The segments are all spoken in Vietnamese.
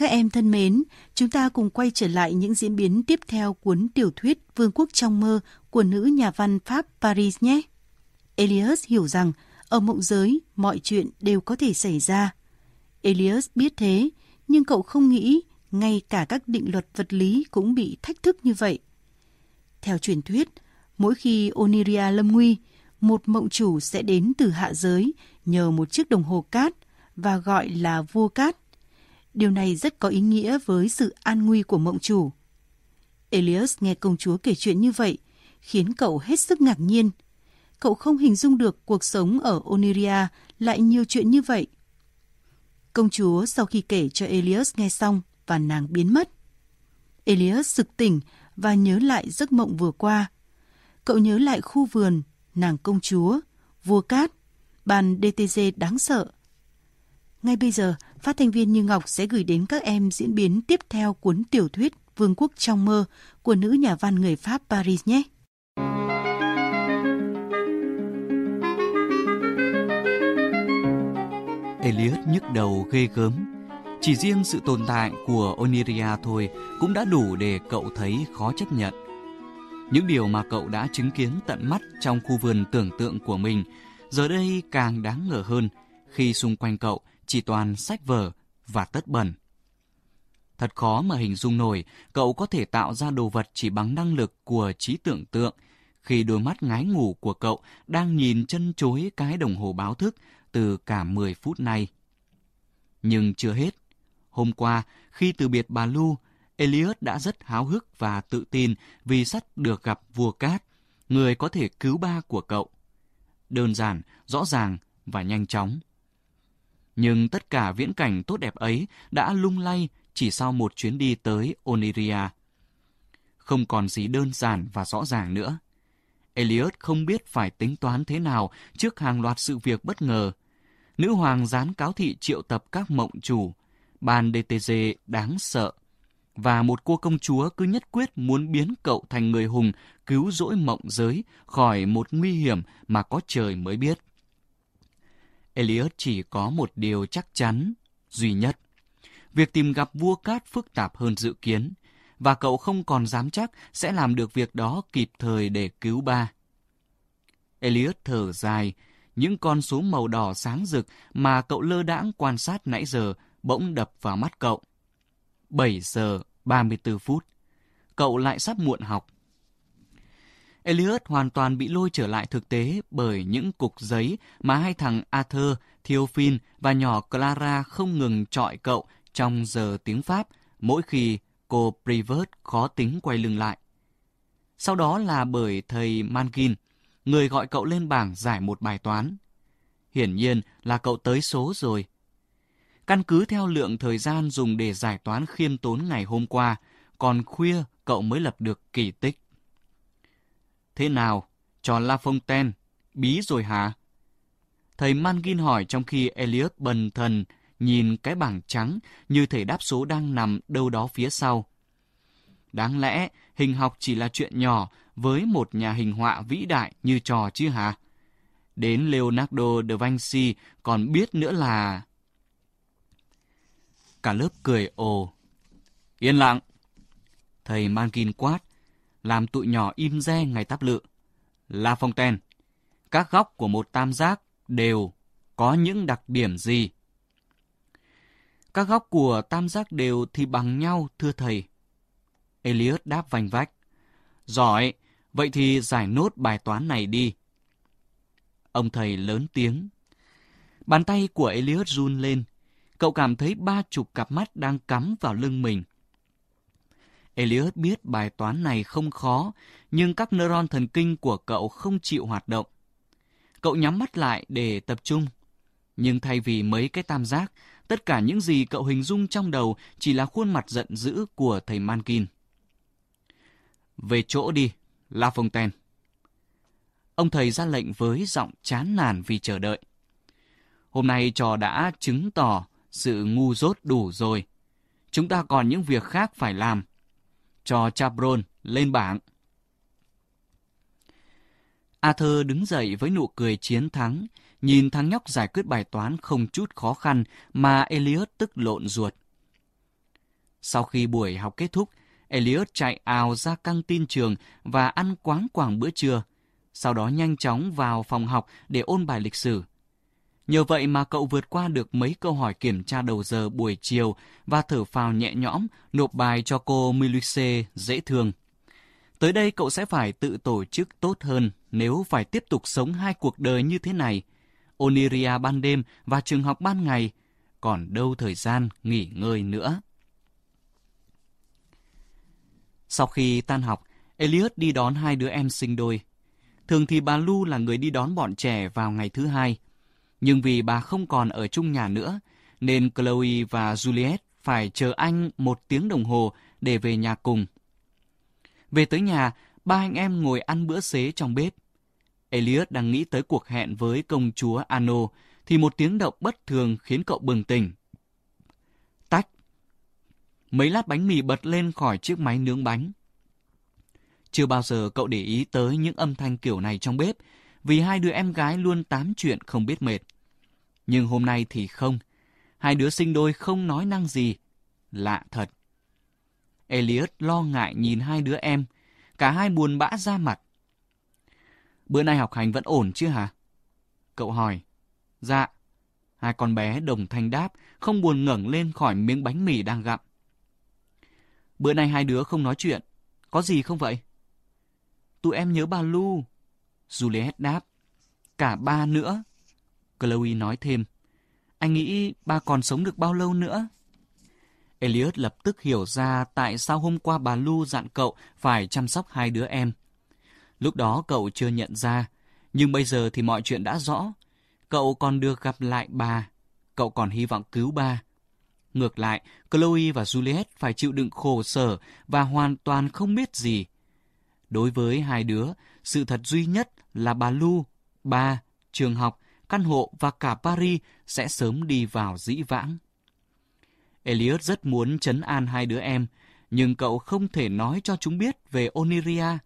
Các em thân mến, chúng ta cùng quay trở lại những diễn biến tiếp theo cuốn tiểu thuyết Vương quốc trong mơ của nữ nhà văn Pháp Paris nhé. Elias hiểu rằng ở mộng giới mọi chuyện đều có thể xảy ra. Elias biết thế, nhưng cậu không nghĩ ngay cả các định luật vật lý cũng bị thách thức như vậy. Theo truyền thuyết, mỗi khi Oniria lâm nguy, một mộng chủ sẽ đến từ hạ giới nhờ một chiếc đồng hồ cát và gọi là vua cát. Điều này rất có ý nghĩa với sự an nguy của mộng chủ. Elias nghe công chúa kể chuyện như vậy, khiến cậu hết sức ngạc nhiên. Cậu không hình dung được cuộc sống ở Oniria lại nhiều chuyện như vậy. Công chúa sau khi kể cho Elias nghe xong và nàng biến mất. Elias sực tỉnh và nhớ lại giấc mộng vừa qua. Cậu nhớ lại khu vườn, nàng công chúa, vua cát, bàn DTG đáng sợ. Ngay bây giờ, phát thanh viên Như Ngọc sẽ gửi đến các em diễn biến tiếp theo cuốn tiểu thuyết Vương quốc trong mơ của nữ nhà văn người Pháp Paris nhé. Eliot nhức đầu ghê gớm. Chỉ riêng sự tồn tại của Oniria thôi cũng đã đủ để cậu thấy khó chấp nhận. Những điều mà cậu đã chứng kiến tận mắt trong khu vườn tưởng tượng của mình giờ đây càng đáng ngờ hơn khi xung quanh cậu chỉ toàn sách vở và tất bẩn. Thật khó mà hình dung nổi cậu có thể tạo ra đồ vật chỉ bằng năng lực của trí tưởng tượng khi đôi mắt ngái ngủ của cậu đang nhìn chân chối cái đồng hồ báo thức từ cả 10 phút nay. Nhưng chưa hết. Hôm qua, khi từ biệt bà Lu, Elliot đã rất háo hức và tự tin vì sắp được gặp vua cát, người có thể cứu ba của cậu. Đơn giản, rõ ràng và nhanh chóng. Nhưng tất cả viễn cảnh tốt đẹp ấy đã lung lay chỉ sau một chuyến đi tới Oniria. Không còn gì đơn giản và rõ ràng nữa. Elliot không biết phải tính toán thế nào trước hàng loạt sự việc bất ngờ. Nữ hoàng dán cáo thị triệu tập các mộng chủ, ban DTG đáng sợ, và một cô công chúa cứ nhất quyết muốn biến cậu thành người hùng cứu rỗi mộng giới khỏi một nguy hiểm mà có trời mới biết. Elliot chỉ có một điều chắc chắn, duy nhất. Việc tìm gặp vua cát phức tạp hơn dự kiến, và cậu không còn dám chắc sẽ làm được việc đó kịp thời để cứu ba. Elliot thở dài, những con số màu đỏ sáng rực mà cậu lơ đãng quan sát nãy giờ bỗng đập vào mắt cậu. 7 giờ 34 phút. Cậu lại sắp muộn học. Elliot hoàn toàn bị lôi trở lại thực tế bởi những cục giấy mà hai thằng Arthur, Theophil và nhỏ Clara không ngừng trọi cậu trong giờ tiếng Pháp mỗi khi cô Privert khó tính quay lưng lại. Sau đó là bởi thầy Mangin, người gọi cậu lên bảng giải một bài toán. Hiển nhiên là cậu tới số rồi. Căn cứ theo lượng thời gian dùng để giải toán khiêm tốn ngày hôm qua, còn khuya cậu mới lập được kỳ tích. Thế nào, trò La Fontaine, bí rồi hả? Thầy Mangin hỏi trong khi Elliot bần thần nhìn cái bảng trắng như thể đáp số đang nằm đâu đó phía sau. Đáng lẽ hình học chỉ là chuyện nhỏ với một nhà hình họa vĩ đại như trò chứ hả? Đến Leonardo da Vinci còn biết nữa là... Cả lớp cười ồ. Yên lặng. Thầy Mankin quát, làm tụi nhỏ im re ngày táp lự. La Fontaine, các góc của một tam giác đều có những đặc điểm gì? Các góc của tam giác đều thì bằng nhau, thưa thầy. Elliot đáp vành vách. Giỏi, vậy thì giải nốt bài toán này đi. Ông thầy lớn tiếng. Bàn tay của Elliot run lên. Cậu cảm thấy ba chục cặp mắt đang cắm vào lưng mình. Elliot biết bài toán này không khó, nhưng các neuron thần kinh của cậu không chịu hoạt động. Cậu nhắm mắt lại để tập trung. Nhưng thay vì mấy cái tam giác, tất cả những gì cậu hình dung trong đầu chỉ là khuôn mặt giận dữ của thầy Mankin. Về chỗ đi, La Fontaine. Ông thầy ra lệnh với giọng chán nản vì chờ đợi. Hôm nay trò đã chứng tỏ sự ngu dốt đủ rồi. Chúng ta còn những việc khác phải làm. Cho Chabron lên bảng. Arthur đứng dậy với nụ cười chiến thắng, nhìn thằng nhóc giải quyết bài toán không chút khó khăn mà Elliot tức lộn ruột. Sau khi buổi học kết thúc, Elliot chạy ào ra căng tin trường và ăn quáng quảng bữa trưa. Sau đó nhanh chóng vào phòng học để ôn bài lịch sử. Nhờ vậy mà cậu vượt qua được mấy câu hỏi kiểm tra đầu giờ buổi chiều và thở phào nhẹ nhõm nộp bài cho cô Milice dễ thương. Tới đây cậu sẽ phải tự tổ chức tốt hơn nếu phải tiếp tục sống hai cuộc đời như thế này. Oniria ban đêm và trường học ban ngày, còn đâu thời gian nghỉ ngơi nữa. Sau khi tan học, Elliot đi đón hai đứa em sinh đôi. Thường thì bà Lu là người đi đón bọn trẻ vào ngày thứ hai. Nhưng vì bà không còn ở chung nhà nữa, nên Chloe và Juliet phải chờ anh một tiếng đồng hồ để về nhà cùng. Về tới nhà, ba anh em ngồi ăn bữa xế trong bếp. Elliot đang nghĩ tới cuộc hẹn với công chúa Ano, thì một tiếng động bất thường khiến cậu bừng tỉnh. Tách. Mấy lát bánh mì bật lên khỏi chiếc máy nướng bánh. Chưa bao giờ cậu để ý tới những âm thanh kiểu này trong bếp, vì hai đứa em gái luôn tám chuyện không biết mệt. Nhưng hôm nay thì không. Hai đứa sinh đôi không nói năng gì. Lạ thật. Elliot lo ngại nhìn hai đứa em. Cả hai buồn bã ra mặt. Bữa nay học hành vẫn ổn chứ hả? Cậu hỏi. Dạ. Hai con bé đồng thanh đáp, không buồn ngẩng lên khỏi miếng bánh mì đang gặm. Bữa nay hai đứa không nói chuyện. Có gì không vậy? Tụi em nhớ bà Lu. Juliet đáp. Cả ba nữa. Chloe nói thêm. Anh nghĩ ba còn sống được bao lâu nữa? Elliot lập tức hiểu ra tại sao hôm qua bà Lu dặn cậu phải chăm sóc hai đứa em. Lúc đó cậu chưa nhận ra, nhưng bây giờ thì mọi chuyện đã rõ. Cậu còn được gặp lại bà, cậu còn hy vọng cứu ba. Ngược lại, Chloe và Juliet phải chịu đựng khổ sở và hoàn toàn không biết gì. Đối với hai đứa, sự thật duy nhất là bà Lu, ba, trường học, căn hộ và cả Paris sẽ sớm đi vào dĩ vãng. Elliot rất muốn chấn an hai đứa em, nhưng cậu không thể nói cho chúng biết về Oniria,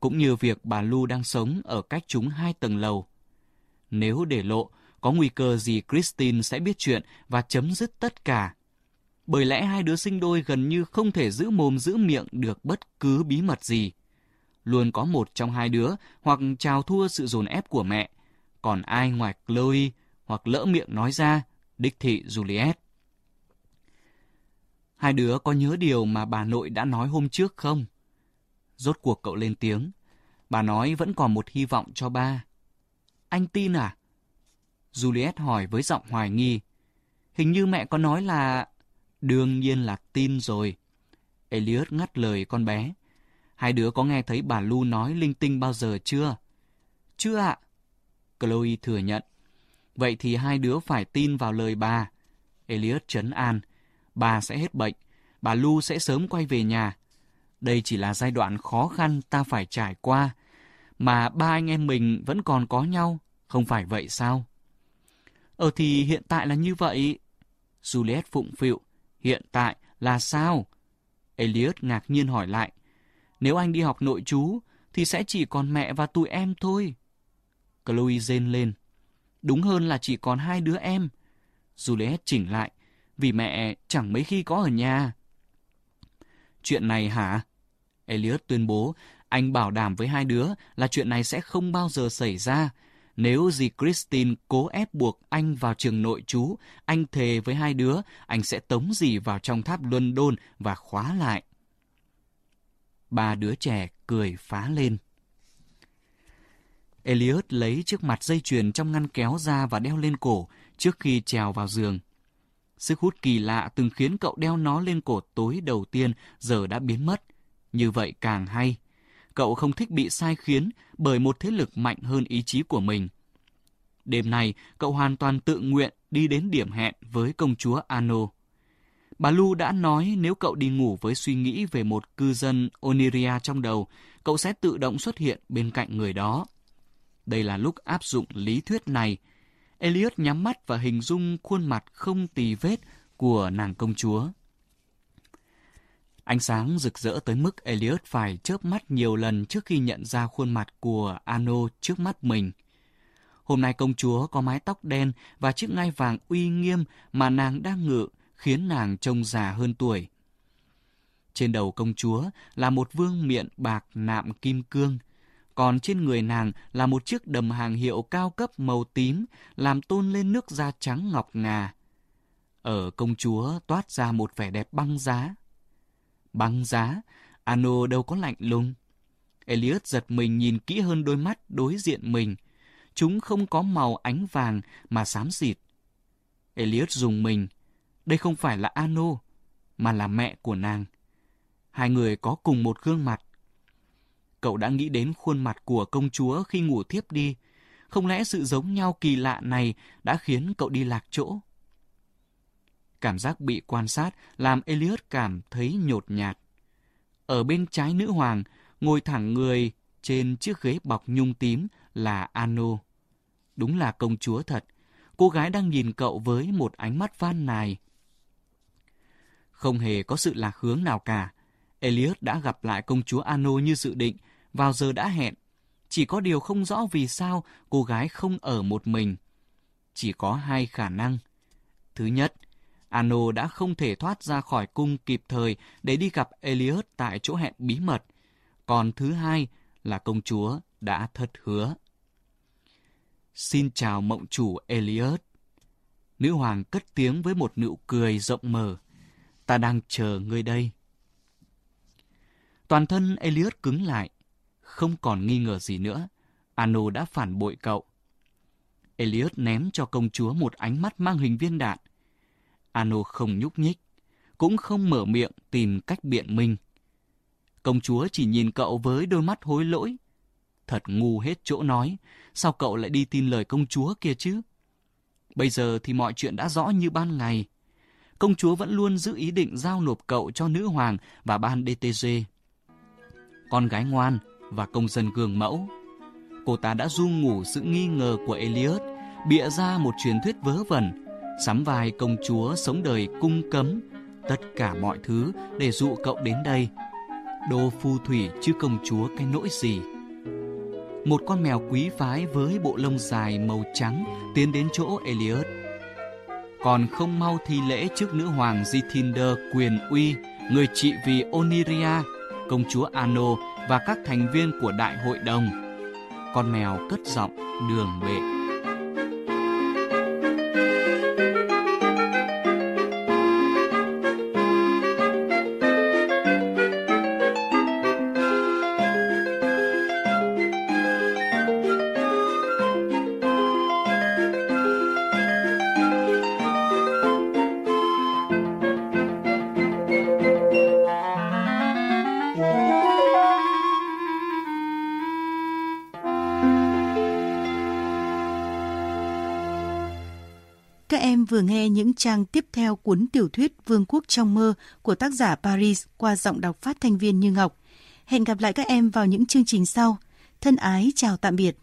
cũng như việc bà Lu đang sống ở cách chúng hai tầng lầu. Nếu để lộ, có nguy cơ gì Christine sẽ biết chuyện và chấm dứt tất cả. Bởi lẽ hai đứa sinh đôi gần như không thể giữ mồm giữ miệng được bất cứ bí mật gì. Luôn có một trong hai đứa hoặc chào thua sự dồn ép của mẹ, còn ai ngoài Chloe hoặc lỡ miệng nói ra, đích thị Juliet. Hai đứa có nhớ điều mà bà nội đã nói hôm trước không? Rốt cuộc cậu lên tiếng. Bà nói vẫn còn một hy vọng cho ba. Anh tin à? Juliet hỏi với giọng hoài nghi. Hình như mẹ có nói là... Đương nhiên là tin rồi. Elliot ngắt lời con bé. Hai đứa có nghe thấy bà Lu nói linh tinh bao giờ chưa? Chưa ạ. Chloe thừa nhận. Vậy thì hai đứa phải tin vào lời bà. Elliot trấn an. Bà sẽ hết bệnh. Bà Lu sẽ sớm quay về nhà. Đây chỉ là giai đoạn khó khăn ta phải trải qua. Mà ba anh em mình vẫn còn có nhau. Không phải vậy sao? Ờ thì hiện tại là như vậy. Juliet phụng phịu. Hiện tại là sao? Elliot ngạc nhiên hỏi lại. Nếu anh đi học nội chú, thì sẽ chỉ còn mẹ và tụi em thôi. Chloe rên lên. Đúng hơn là chỉ còn hai đứa em. Juliet chỉnh lại, vì mẹ chẳng mấy khi có ở nhà. Chuyện này hả? Elliot tuyên bố, anh bảo đảm với hai đứa là chuyện này sẽ không bao giờ xảy ra. Nếu dì Christine cố ép buộc anh vào trường nội trú, anh thề với hai đứa, anh sẽ tống dì vào trong tháp London và khóa lại. Ba đứa trẻ cười phá lên. Elliot lấy chiếc mặt dây chuyền trong ngăn kéo ra và đeo lên cổ trước khi trèo vào giường. Sức hút kỳ lạ từng khiến cậu đeo nó lên cổ tối đầu tiên giờ đã biến mất. Như vậy càng hay. Cậu không thích bị sai khiến bởi một thế lực mạnh hơn ý chí của mình. Đêm nay, cậu hoàn toàn tự nguyện đi đến điểm hẹn với công chúa Ano. Bà Lu đã nói nếu cậu đi ngủ với suy nghĩ về một cư dân Oniria trong đầu, cậu sẽ tự động xuất hiện bên cạnh người đó. Đây là lúc áp dụng lý thuyết này. Elliot nhắm mắt và hình dung khuôn mặt không tì vết của nàng công chúa. Ánh sáng rực rỡ tới mức Elliot phải chớp mắt nhiều lần trước khi nhận ra khuôn mặt của Ano trước mắt mình. Hôm nay công chúa có mái tóc đen và chiếc ngai vàng uy nghiêm mà nàng đang ngự khiến nàng trông già hơn tuổi. Trên đầu công chúa là một vương miện bạc nạm kim cương, còn trên người nàng là một chiếc đầm hàng hiệu cao cấp màu tím làm tôn lên nước da trắng ngọc ngà. Ở công chúa toát ra một vẻ đẹp băng giá. Băng giá, Ano đâu có lạnh lùng. Elliot giật mình nhìn kỹ hơn đôi mắt đối diện mình. Chúng không có màu ánh vàng mà xám xịt. Elliot dùng mình. Đây không phải là Ano, mà là mẹ của nàng. Hai người có cùng một gương mặt. Cậu đã nghĩ đến khuôn mặt của công chúa khi ngủ thiếp đi. Không lẽ sự giống nhau kỳ lạ này đã khiến cậu đi lạc chỗ? Cảm giác bị quan sát làm Elliot cảm thấy nhột nhạt. Ở bên trái nữ hoàng, ngồi thẳng người trên chiếc ghế bọc nhung tím là Ano. Đúng là công chúa thật. Cô gái đang nhìn cậu với một ánh mắt van nài. Không hề có sự lạc hướng nào cả. Elliot đã gặp lại công chúa Ano như dự định, vào giờ đã hẹn. Chỉ có điều không rõ vì sao cô gái không ở một mình. Chỉ có hai khả năng. Thứ nhất, Ano đã không thể thoát ra khỏi cung kịp thời để đi gặp Elliot tại chỗ hẹn bí mật. Còn thứ hai là công chúa đã thất hứa. Xin chào mộng chủ Elliot. Nữ hoàng cất tiếng với một nụ cười rộng mở. Ta đang chờ ngươi đây. Toàn thân Elliot cứng lại. Không còn nghi ngờ gì nữa. Ano đã phản bội cậu. Elliot ném cho công chúa một ánh mắt mang hình viên đạn. Ano không nhúc nhích, cũng không mở miệng tìm cách biện minh. Công chúa chỉ nhìn cậu với đôi mắt hối lỗi. Thật ngu hết chỗ nói, sao cậu lại đi tin lời công chúa kia chứ? Bây giờ thì mọi chuyện đã rõ như ban ngày. Công chúa vẫn luôn giữ ý định giao nộp cậu cho nữ hoàng và ban DTG. Con gái ngoan và công dân gương mẫu. Cô ta đã du ngủ sự nghi ngờ của Elliot, bịa ra một truyền thuyết vớ vẩn, sắm vai công chúa sống đời cung cấm, tất cả mọi thứ để dụ cậu đến đây. Đô phu thủy chứ công chúa cái nỗi gì. Một con mèo quý phái với bộ lông dài màu trắng tiến đến chỗ Elliot. Còn không mau thi lễ trước nữ hoàng Zithinder quyền uy, người trị vì Oniria, công chúa Ano và các thành viên của đại hội đồng. Con mèo cất giọng đường bệ. Các em vừa nghe những trang tiếp theo cuốn tiểu thuyết Vương quốc trong mơ của tác giả Paris qua giọng đọc phát thanh viên Như Ngọc. Hẹn gặp lại các em vào những chương trình sau. Thân ái chào tạm biệt.